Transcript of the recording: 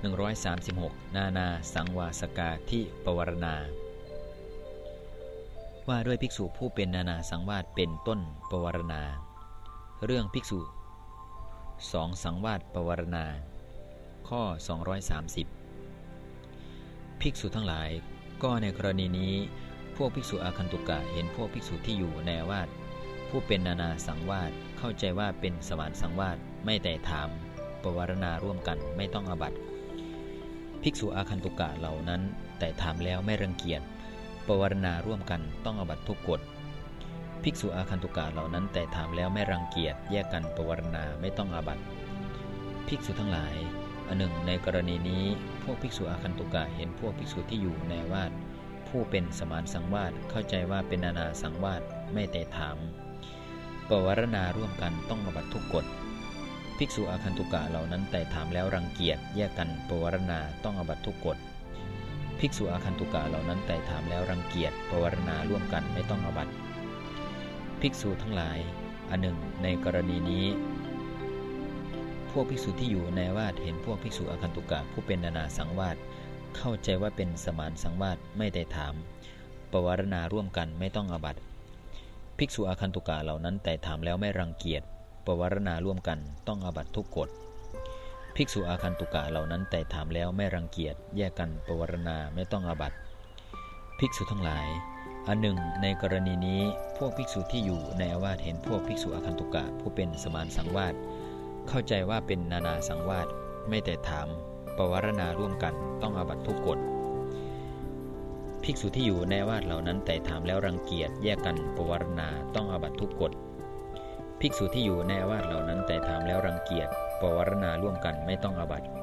136 นานาสังวาสกาที่ปวารณา ว่าด้วยภิกษุผู้เป็นนานาสังวาสเป็นต้นปวารณา เรื่องภิกษุสองสังวาสปวารณา ข้อ 230 ภิกษุทั้งหลาย ก็ในกรณีนี้ พวกภิกษุอาคันตุกะเห็นพวกภิกษุที่อยู่ในวาสผู้เป็นนานาสังวาสเข้าใจว่าเป็นสมานสังวาสไม่แต่ถามปวารณาร่วมกันไม่ต้องอบัติ ภิกษุอาคันตุกะเหล่านั้น แต่ถามแล้วไม่รังเกียจปวารณาร่วมกันต้องอบัตทุกกฎภิกษุอาคันตุกะเหล่านั้น แต่ถามแล้วไม่รังเกียจแยกกันปวารณาไม่ต้องอาบัตภิกษุทั้งหลายอันหนึ่ง ในกรณีนี้พวกภิกษุอาคันตุกะเห็นพวกภิกษุที่อยู่ในวาดผู้เป็นสมานสังวาสเข้าใจว่าเป็นนานาสังวาสไม่แต่ถามปวารณาร่วมกันต้องอบัตทุกกฎ ภิกษุอาคันตุกะเหล่านั้นแต่ถามแล้วรังเกียจแยกกันปวารณาต้องอบัตทุกกฎภิกษุอาคันตุกะเหล่านั้นแต่ถามแล้วรังเกียจปวารณาร่วมกันไม่ต้องอบัตภิกษุทั้งหลายอันหนึ่งในกรณีนี้ พวกภิกษุที่อยู่ในวาดเห็นพวกภิกษุอาคันตุกะผู้เป็นนานาสังวาสเข้าใจว่าเป็นสมานสังวาสไม่ได้ถาม ปวารณาร่วมกันไม่ต้องอบัตภิกษุอาคันตุกะเหล่านั้นแต่ถามแล้วไม่รังเกียจ ปวารณาร่วมกันต้องอาบัตทุกกฎภิกษุอาคันตุกะเหล่านั้นแต่ถามแล้วไม่รังเกียจแยกกันปวารณาไม่ต้องอาบัตภิกษุทั้งหลายอันหนึ่ง ในกรณีนี้พวกภิกษุที่อยู่ในอาวาสเห็นพวกภิกษุอาคันตุกะผู้เป็นสมานสังวาสเข้าใจว่าเป็นนานาสังวาสไม่แต่ถามปวารณาร่วมกันต้องอาบัตทุกกฎภิกษุที่อยู่ในวาดเหล่านั้นแต่ถามแล้วรังเกียจแยกกันปวารณาต้องอาบัตทุกกฎ ภิกษุที่อยู่ในอาวาสเหล่านั้นแต่ถามแล้วรังเกียจปวารณาร่วมกันไม่ต้องอาบัติ